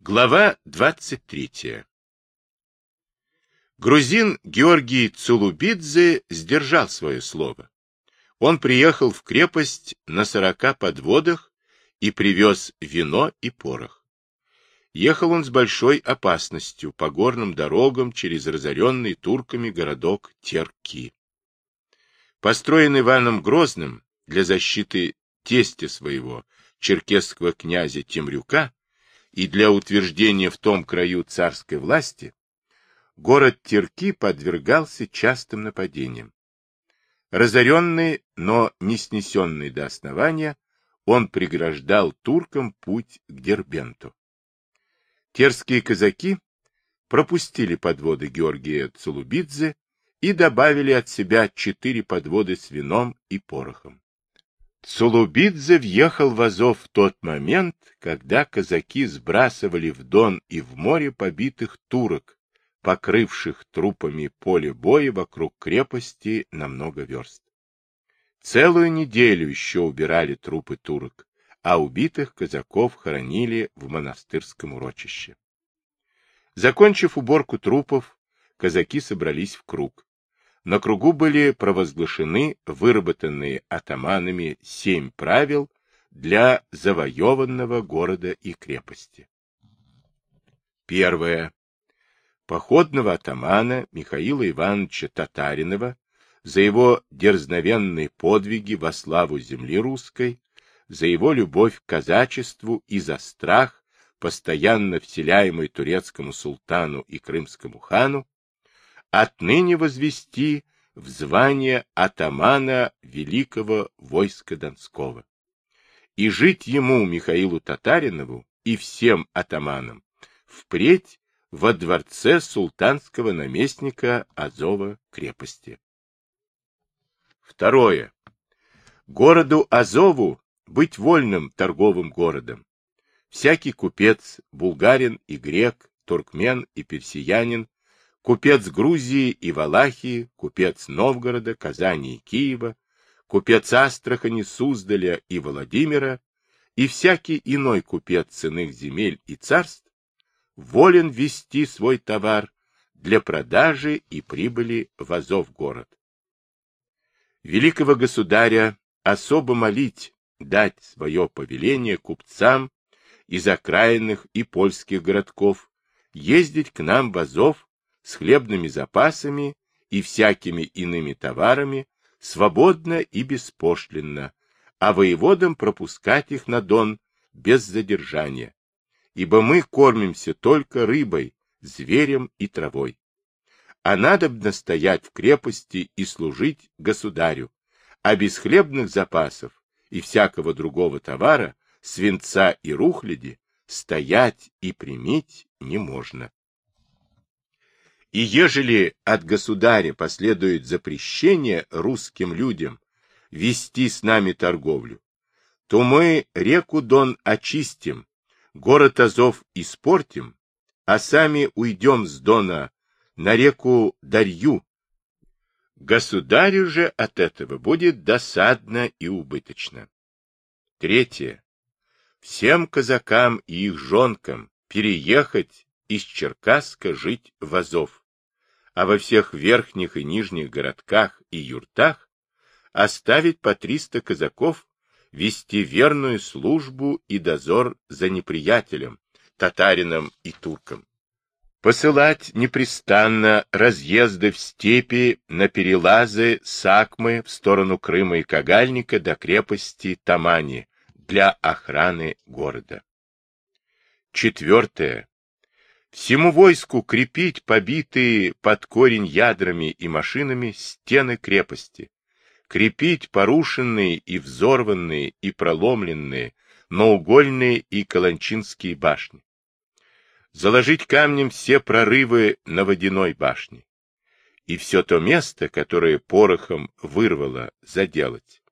Глава 23. Грузин Георгий Цулубидзе сдержал свое слово. Он приехал в крепость на сорока подводах и привез вино и порох. Ехал он с большой опасностью по горным дорогам через разоренный турками городок Терки. Построенный Иваном Грозным для защиты тестя своего, черкесского князя Темрюка, и для утверждения в том краю царской власти, город Терки подвергался частым нападениям. Разоренный, но не снесенный до основания, он преграждал туркам путь к Дербенту. Терские казаки пропустили подводы Георгия Цулубидзе и добавили от себя четыре подводы с вином и порохом. Цулубидзе въехал в Азов в тот момент, когда казаки сбрасывали в Дон и в море побитых турок, покрывших трупами поле боя вокруг крепости на много верст. Целую неделю еще убирали трупы турок, а убитых казаков хоронили в монастырском урочище. Закончив уборку трупов, казаки собрались в круг. На кругу были провозглашены выработанные атаманами семь правил для завоеванного города и крепости. Первое. Походного атамана Михаила Ивановича Татаринова за его дерзновенные подвиги во славу земли русской, за его любовь к казачеству и за страх, постоянно вселяемый турецкому султану и крымскому хану, отныне возвести в звание атамана Великого войска Донского. И жить ему, Михаилу Татаринову, и всем атаманам, впредь во дворце султанского наместника Азова крепости. Второе. Городу Азову быть вольным торговым городом. Всякий купец, булгарин и грек, туркмен и персиянин купец Грузии и Валахии, купец Новгорода, Казани и Киева, купец Астрахани, Суздаля и Владимира и всякий иной купец иных земель и царств волен вести свой товар для продажи и прибыли в Азов город. Великого государя особо молить дать свое повеление купцам из окраинных и польских городков ездить к нам в Азов с хлебными запасами и всякими иными товарами, свободно и беспошлинно, а воеводам пропускать их на Дон без задержания, ибо мы кормимся только рыбой, зверем и травой. А надобно стоять в крепости и служить государю, а без хлебных запасов и всякого другого товара, свинца и рухляди, стоять и примить не можно. И ежели от государя последует запрещение русским людям вести с нами торговлю, то мы реку Дон очистим, город Азов испортим, а сами уйдем с Дона на реку Дарью. Государю же от этого будет досадно и убыточно. Третье. Всем казакам и их жонкам переехать из Черкасска жить в Азов, а во всех верхних и нижних городках и юртах оставить по триста казаков вести верную службу и дозор за неприятелем, татарином и турком. Посылать непрестанно разъезды в степи на перелазы Сакмы в сторону Крыма и Кагальника до крепости Тамани для охраны города. Четвертое. Всему войску крепить побитые под корень ядрами и машинами стены крепости, крепить порушенные и взорванные и проломленные наугольные и каланчинские башни, заложить камнем все прорывы на водяной башне и все то место, которое порохом вырвало, заделать.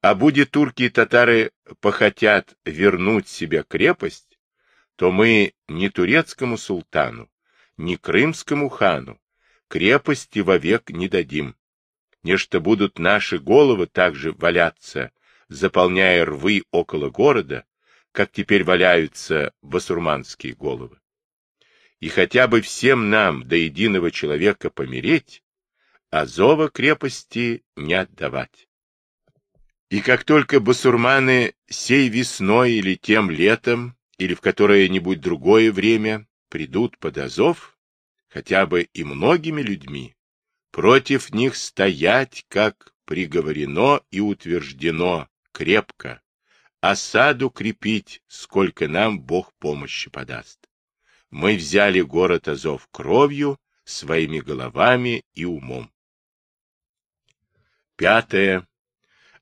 А будет турки и татары похотят вернуть себе крепость, то мы ни турецкому султану, ни крымскому хану крепости вовек не дадим. Нечто будут наши головы также валяться, заполняя рвы около города, как теперь валяются басурманские головы. И хотя бы всем нам до единого человека помереть, Азова крепости не отдавать. И как только басурманы сей весной или тем летом, или в которое-нибудь другое время придут под Азов, хотя бы и многими людьми, против них стоять, как приговорено и утверждено, крепко, осаду крепить, сколько нам Бог помощи подаст. Мы взяли город Азов кровью, своими головами и умом. Пятое.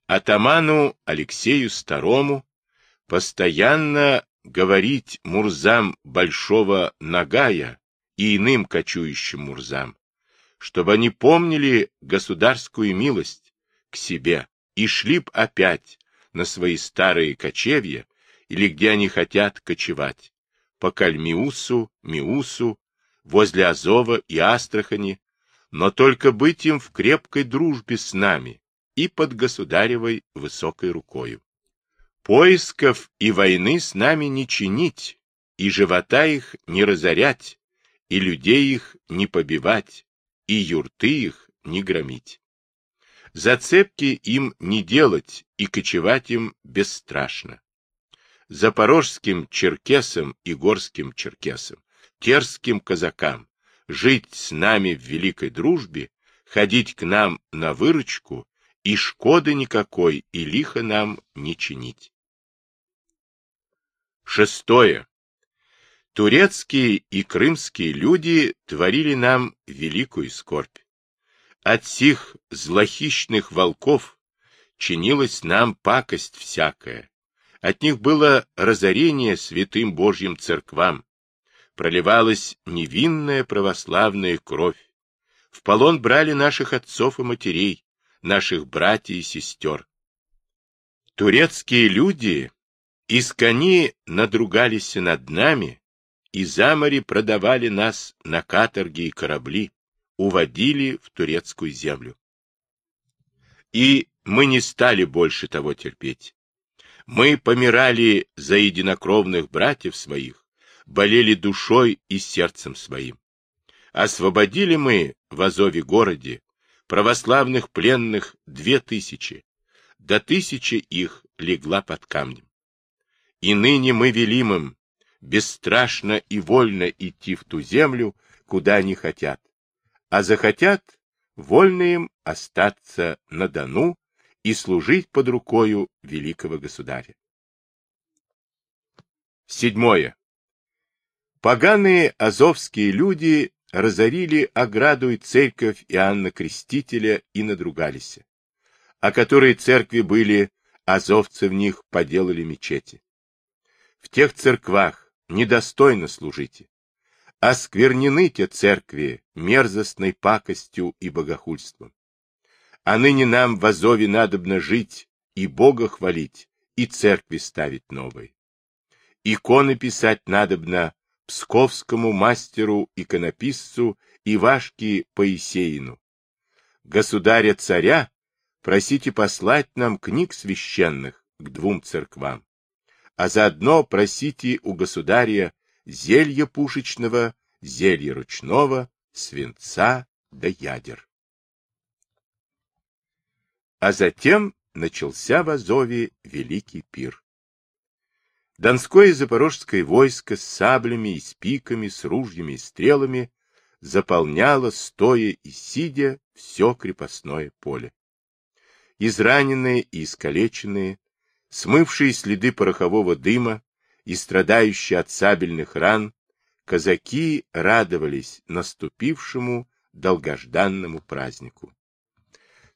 Атаману Алексею Старому постоянно говорить мурзам Большого Нагая и иным кочующим мурзам, чтобы они помнили государскую милость к себе и шли б опять на свои старые кочевья или где они хотят кочевать, по Кальмиусу, Миусу, возле Азова и Астрахани, но только быть им в крепкой дружбе с нами и под государевой высокой рукою. Поисков и войны с нами не чинить, и живота их не разорять, и людей их не побивать, и юрты их не громить. Зацепки им не делать и кочевать им бесстрашно. Запорожским черкесам и горским черкесам, терским казакам жить с нами в великой дружбе, ходить к нам на выручку и шкоды никакой и лихо нам не чинить. Шестое. Турецкие и крымские люди творили нам великую скорбь. От сих злохищных волков чинилась нам пакость всякая. От них было разорение святым Божьим церквам. Проливалась невинная православная кровь. В полон брали наших отцов и матерей, наших братьев и сестер. Турецкие люди из кони надругались над нами, и за море продавали нас на каторги и корабли, уводили в турецкую землю. И мы не стали больше того терпеть. Мы помирали за единокровных братьев своих, болели душой и сердцем своим. Освободили мы в Азове городе православных пленных две тысячи, до тысячи их легла под камнем. И ныне мы велим им бесстрашно и вольно идти в ту землю, куда они хотят, а захотят вольно им остаться на Дону и служить под рукою великого государя. Седьмое. Поганые азовские люди разорили ограду и церковь Иоанна Крестителя и надругались, а которые церкви были, азовцы в них поделали мечети. В тех церквах недостойно служите. Осквернены те церкви мерзостной пакостью и богохульством. А ныне нам в Азове надобно жить и Бога хвалить, и церкви ставить новые. Иконы писать надобно псковскому мастеру-иконописцу Ивашке Поисеину. Государя-царя просите послать нам книг священных к двум церквам а заодно просите у государя зелья пушечного, зелья ручного, свинца да ядер. А затем начался в Азове великий пир. Донское и Запорожское войско с саблями и с пиками, с ружьями и стрелами заполняло, стоя и сидя, все крепостное поле. Израненные и искалеченные, смывшие следы порохового дыма и страдающие от сабельных ран, казаки радовались наступившему долгожданному празднику.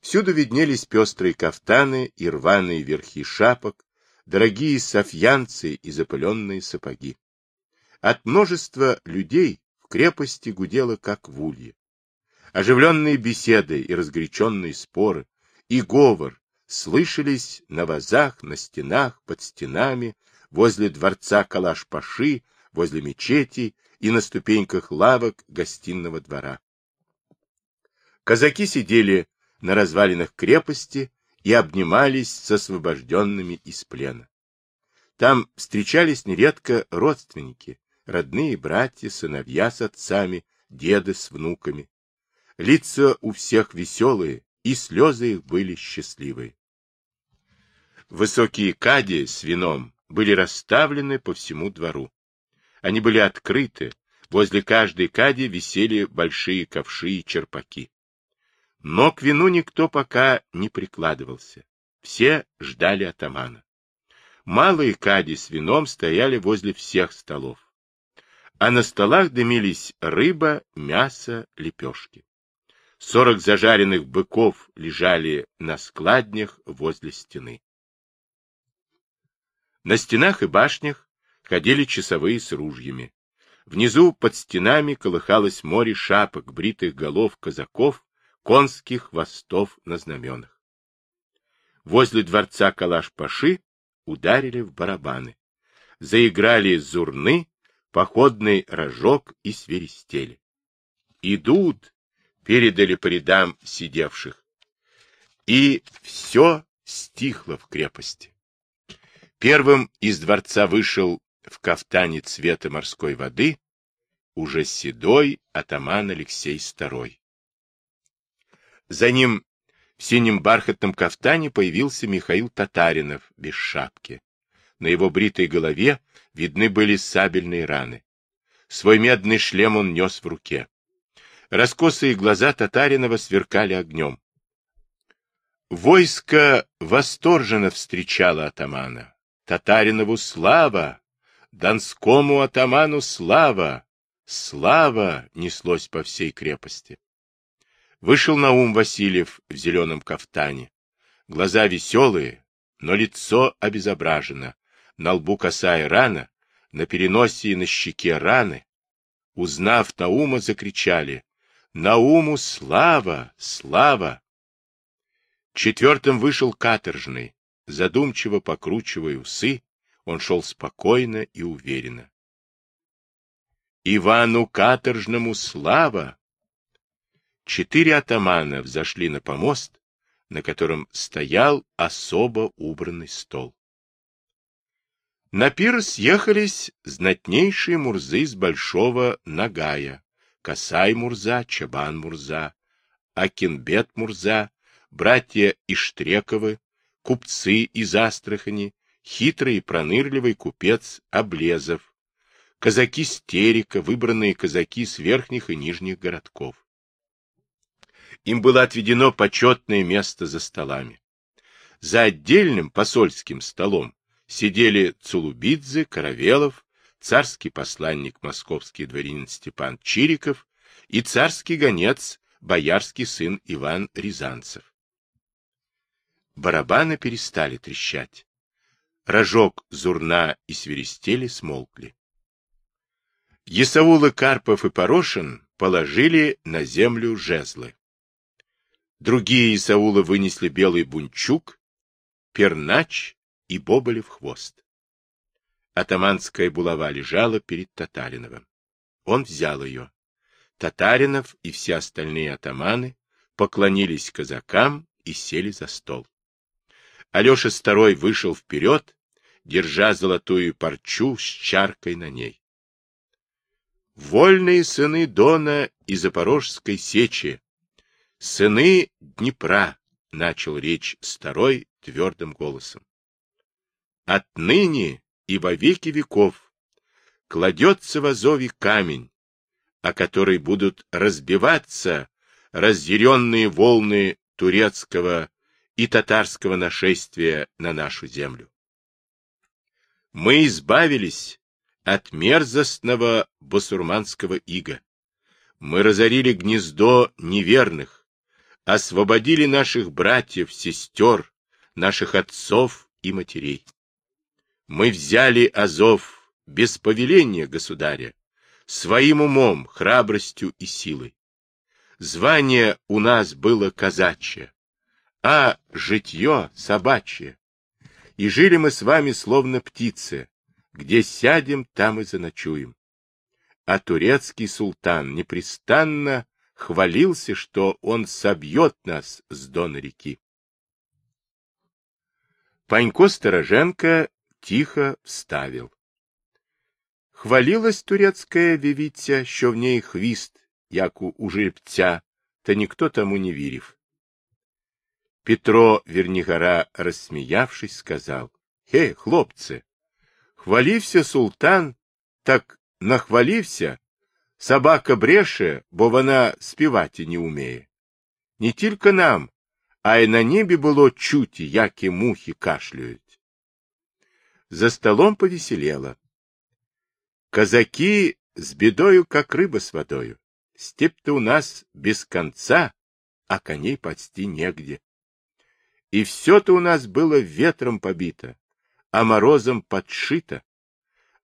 Всюду виднелись пестрые кафтаны и рваные верхи шапок, дорогие софьянцы и запыленные сапоги. От множества людей в крепости гудело, как в улье. Оживленные беседы и разгоряченные споры, и говор, слышались на вазах, на стенах, под стенами, возле дворца Калаш-Паши, возле мечети и на ступеньках лавок гостиного двора. Казаки сидели на развалинах крепости и обнимались с освобожденными из плена. Там встречались нередко родственники, родные братья, сыновья с отцами, деды с внуками. Лица у всех веселые, и слезы их были счастливые. Высокие кади с вином были расставлены по всему двору. Они были открыты, возле каждой кади висели большие ковши и черпаки. Но к вину никто пока не прикладывался. Все ждали атамана. Малые кади с вином стояли возле всех столов. А на столах дымились рыба, мясо, лепешки. Сорок зажаренных быков лежали на складнях возле стены. На стенах и башнях ходили часовые с ружьями. Внизу под стенами колыхалось море шапок, бритых голов казаков, конских хвостов на знаменах. Возле дворца Калаш-Паши ударили в барабаны. Заиграли зурны, походный рожок и свиристели. «Идут!» — передали по рядам сидевших. И все стихло в крепости. Первым из дворца вышел в кафтане цвета морской воды уже седой атаман Алексей II. За ним в синем бархатном кафтане появился Михаил Татаринов без шапки. На его бритой голове видны были сабельные раны. Свой медный шлем он нес в руке. Раскосые глаза Татаринова сверкали огнем. Войско восторженно встречало атамана. Татаринову слава! Донскому атаману слава! Слава! неслось по всей крепости. Вышел Наум Васильев в зеленом кафтане. Глаза веселые, но лицо обезображено. На лбу косая рана, на переносе и на щеке раны. Узнав Наума, закричали «Науму слава! Слава!» Четвертым вышел каторжный. Задумчиво покручивая усы, он шел спокойно и уверенно. «Ивану каторжному слава!» четыре атамана взошли на помост, на котором стоял особо убранный стол. На пир съехались знатнейшие мурзы с большого Нагая, Касай Мурза, Чабан Мурза, Акинбет Мурза, братья Иштрековы, купцы из Астрахани, хитрый и пронырливый купец Облезов, казаки Стерика, выбранные казаки с верхних и нижних городков им было отведено почетное место за столами. За отдельным посольским столом сидели Цулубидзе, Каравелов, царский посланник московский дворянин Степан Чириков и царский гонец, боярский сын Иван Рязанцев. Барабаны перестали трещать. Рожок, зурна и свиристели смолкли. Есаулы Карпов и Порошин положили на землю жезлы. Другие из аула вынесли белый бунчук, пернач и боболев хвост. Атаманская булава лежала перед Татариновым. Он взял ее. Татаринов и все остальные атаманы поклонились казакам и сели за стол. Алеша Старой вышел вперед, держа золотую парчу с чаркой на ней. Вольные сыны Дона и Запорожской сечи Сыны Днепра, — начал речь старой твердым голосом. Отныне и во веки веков кладется в Азове камень, о который будут разбиваться разъяренные волны турецкого и татарского нашествия на нашу землю. Мы избавились от мерзостного басурманского ига. Мы разорили гнездо неверных, освободили наших братьев, сестер, наших отцов и матерей. Мы взяли Азов без повеления государя, своим умом, храбростью и силой. Звание у нас было казачье, а житье собачье. И жили мы с вами словно птицы, где сядем, там и заночуем. А турецкий султан непрестанно хвалился, что он собьет нас с дона реки. Панько Стороженко тихо вставил. Хвалилась турецкая вівиця, що в ней хвіст, як у жеребця, та ніхто тому не вірив. Петро Вернигора, рассмеявшись, сказал, «Хе, хлопцы, хвалився султан, так нахвалився, собака бреше, бо вона співати не умеє. Не тільки нам, а й на небі було чути, які мухи кашляють. За столом повеселело. Казаки с бедою, как рыба с водою. Степь-то у нас без конца, а коней подсти негде. И все-то у нас было ветром побито, а морозом подшито.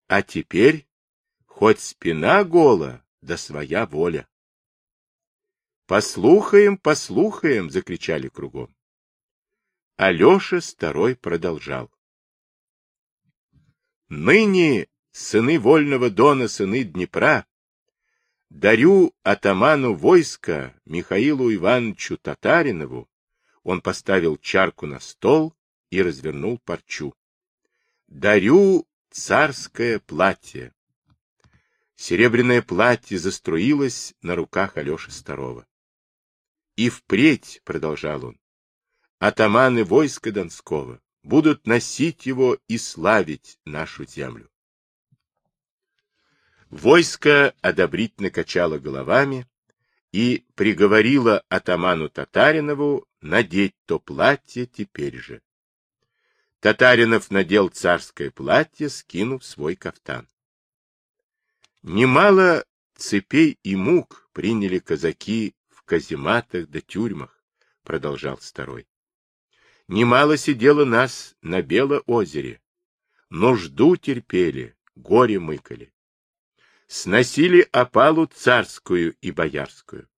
А теперь хоть спина гола, да своя воля. «Послухаем, послухаем!» — закричали кругом. Алеша Старой продолжал. «Ныне, сыны Вольного Дона, сыны Днепра, дарю атаману войска Михаилу Ивановичу Татаринову, он поставил чарку на стол и развернул парчу. Дарю царское платье. Серебряное платье заструилось на руках Алеши Старого. И впредь, — продолжал он, — атаманы войска Донского будут носить его и славить нашу землю. Войско одобрительно качало головами и приговорило атаману Татаринову надеть то платье теперь же. Татаринов надел царское платье, скинув свой кафтан. Немало цепей и мук приняли казаки в казематах да тюрьмах, продолжал старой. Немало сидело нас на Белоозере, нужду терпели, горе мыкали сносили опалу царскую и боярскую.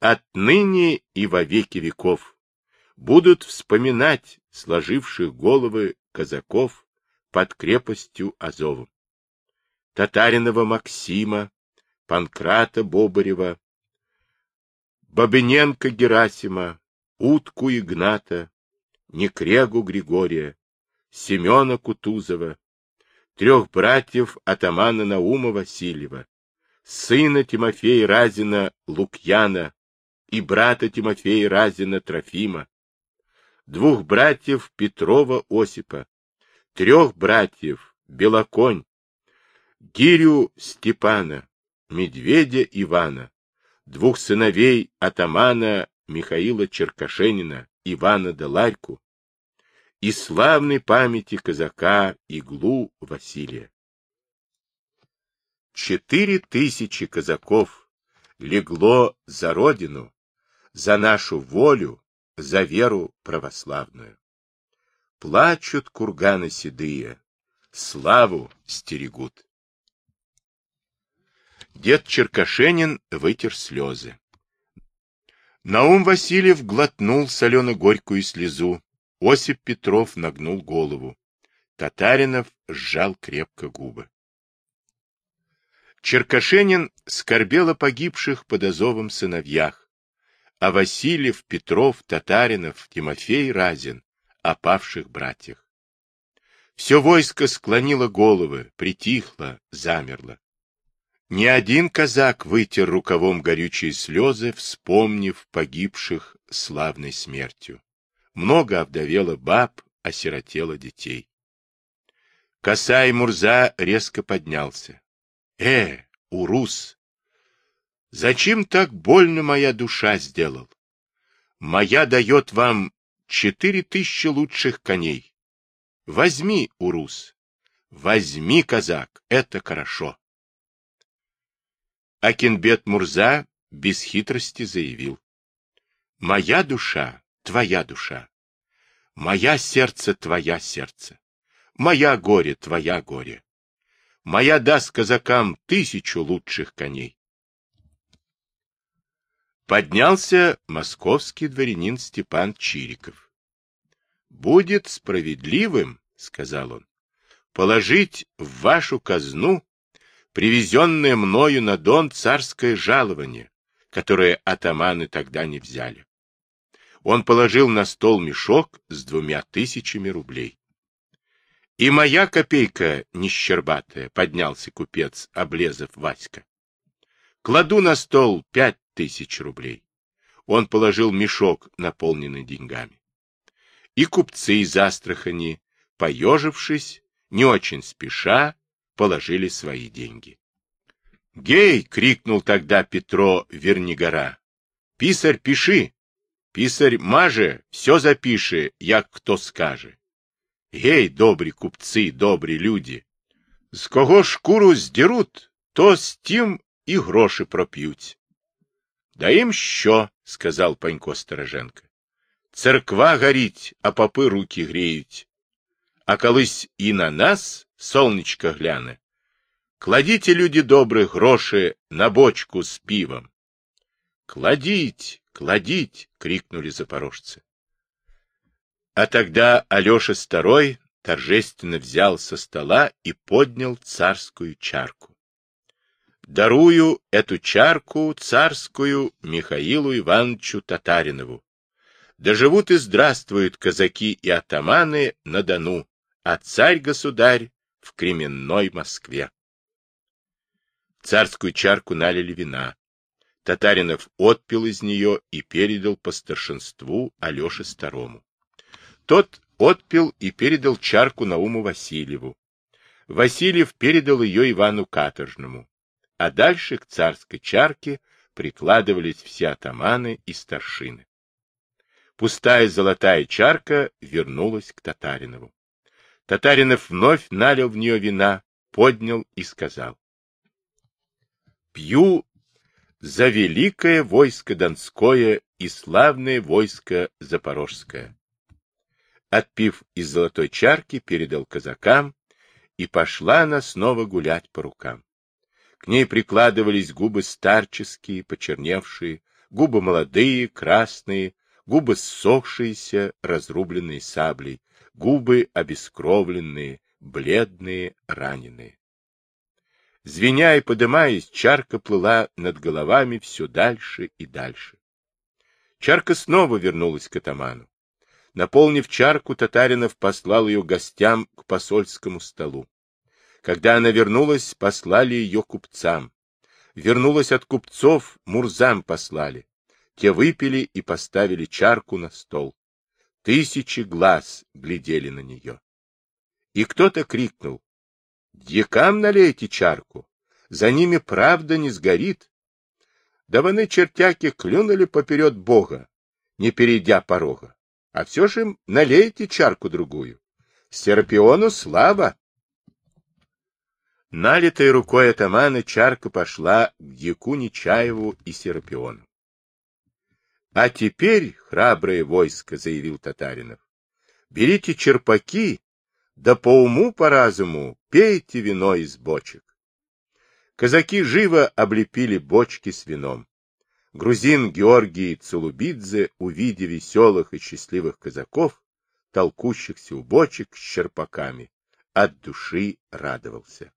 Отныне и во веки веков будут вспоминать сложивших головы казаков под крепостью Азовом. Татаринова Максима, Панкрата Бобарева, Бабыненко Герасима, Утку Игната, Некрегу Григория, Семена Кутузова, трех братьев атамана Наума Васильева, сына Тимофея Разина Лукьяна и брата Тимофея Разина Трофима, двух братьев Петрова Осипа, трех братьев Белоконь, Гирю Степана, Медведя Ивана, двух сыновей атамана Михаила Черкашенина, Ивана Деларьку, и славной памяти казака Иглу Василия. Четыре тысячи казаков легло за родину, за нашу волю, за веру православную. Плачут курганы седые, славу стерегут. Дед Черкашенин вытер слезы. Наум Васильев глотнул солено-горькую слезу, Осип Петров нагнул голову. Татаринов сжал крепко губы. Черкашенин скорбел о погибших под Азовом сыновьях, а Васильев, Петров, Татаринов, Тимофей Разин о павших братьях. Все войско склонило головы, притихло, замерло. Ни один казак вытер рукавом горючие слезы, вспомнив погибших славной смертью много овдовело баб, осиротело детей. Косай Мурза резко поднялся. — Э, Урус! Зачем так больно моя душа сделал? Моя дает вам четыре тысячи лучших коней. Возьми, Урус, возьми, казак, это хорошо. Акинбет Мурза без хитрости заявил. Моя душа твоя душа. Моя сердце, твоя сердце. Моя горе, твоя горе. Моя даст казакам тысячу лучших коней. Поднялся московский дворянин Степан Чириков. «Будет справедливым, — сказал он, — положить в вашу казну привезенное мною на Дон царское жалование, которое атаманы тогда не взяли. Он положил на стол мешок с двумя тысячами рублей. И моя копейка нещербатая, поднялся купец, облезав Васька. Кладу на стол пять тысяч рублей. Он положил мешок, наполненный деньгами. И купцы из Астрахани, поежившись, не очень спеша, положили свои деньги. «Гей!» — крикнул тогда Петро Вернигора. «Писарь, пиши! Писарь, маже, все запиши, як кто скаже!» Гей, добрі купці, добрі люди! З кого шкуру здеруть, то з тим і гроші проп'ють. Да їм що, сказав панько Стороженко. Церква горіть, а попи руки греють. А колись і на нас сонечко гляне. Кладите, люди добрі, гроші на бочку з пивом. Кладіть, кладіть, крикнули запорожцы. А тогда Алеша Старой торжественно взял со стола и поднял царскую чарку. Дарую эту чарку царскую Михаилу Ивановичу Татаринову. Да живут и здравствуют казаки и атаманы на Дону, а царь-государь в Кременной Москве. Царскую чарку налили вина. Татаринов отпил из нее и передал по старшинству Алёше Старому. Тот отпил и передал чарку Науму Васильеву. Васильев передал ее Ивану Каторжному. А дальше к царской чарке прикладывались все атаманы и старшины. Пустая золотая чарка вернулась к Татаринову. Татаринов вновь налил в нее вина, поднял и сказал. Пью за великое войско Донское и славное войско Запорожское отпив из золотой чарки, передал казакам, и пошла она снова гулять по рукам. К ней прикладывались губы старческие, почерневшие, губы молодые, красные, губы ссохшиеся, разрубленные саблей, губы обескровленные, бледные, раненые. Звеня и подымаясь, чарка плыла над головами все дальше и дальше. Чарка снова вернулась к атаману. Наполнив чарку, Татаринов послал ее гостям к посольскому столу. Когда она вернулась, послали ее купцам. Вернулась от купцов, мурзам послали. Те выпили и поставили чарку на стол. Тысячи глаз глядели на нее. И кто-то крикнул. «Дьякам налейте чарку, за ними правда не сгорит». Да вони чертяки клюнули поперед Бога, не перейдя порога. А все же им налейте чарку-другую. Серапиону слава. Налитой рукой атамана чарка пошла к дьяку Нечаеву и Серапиону. — А теперь, храброе войско, — заявил Татаринов, — берите черпаки, да по уму, по разуму пейте вино из бочек. Казаки живо облепили бочки с вином. Грузин Георгий Цулубидзе, увидя веселых и счастливых казаков, толкущихся у бочек с черпаками, от души радовался.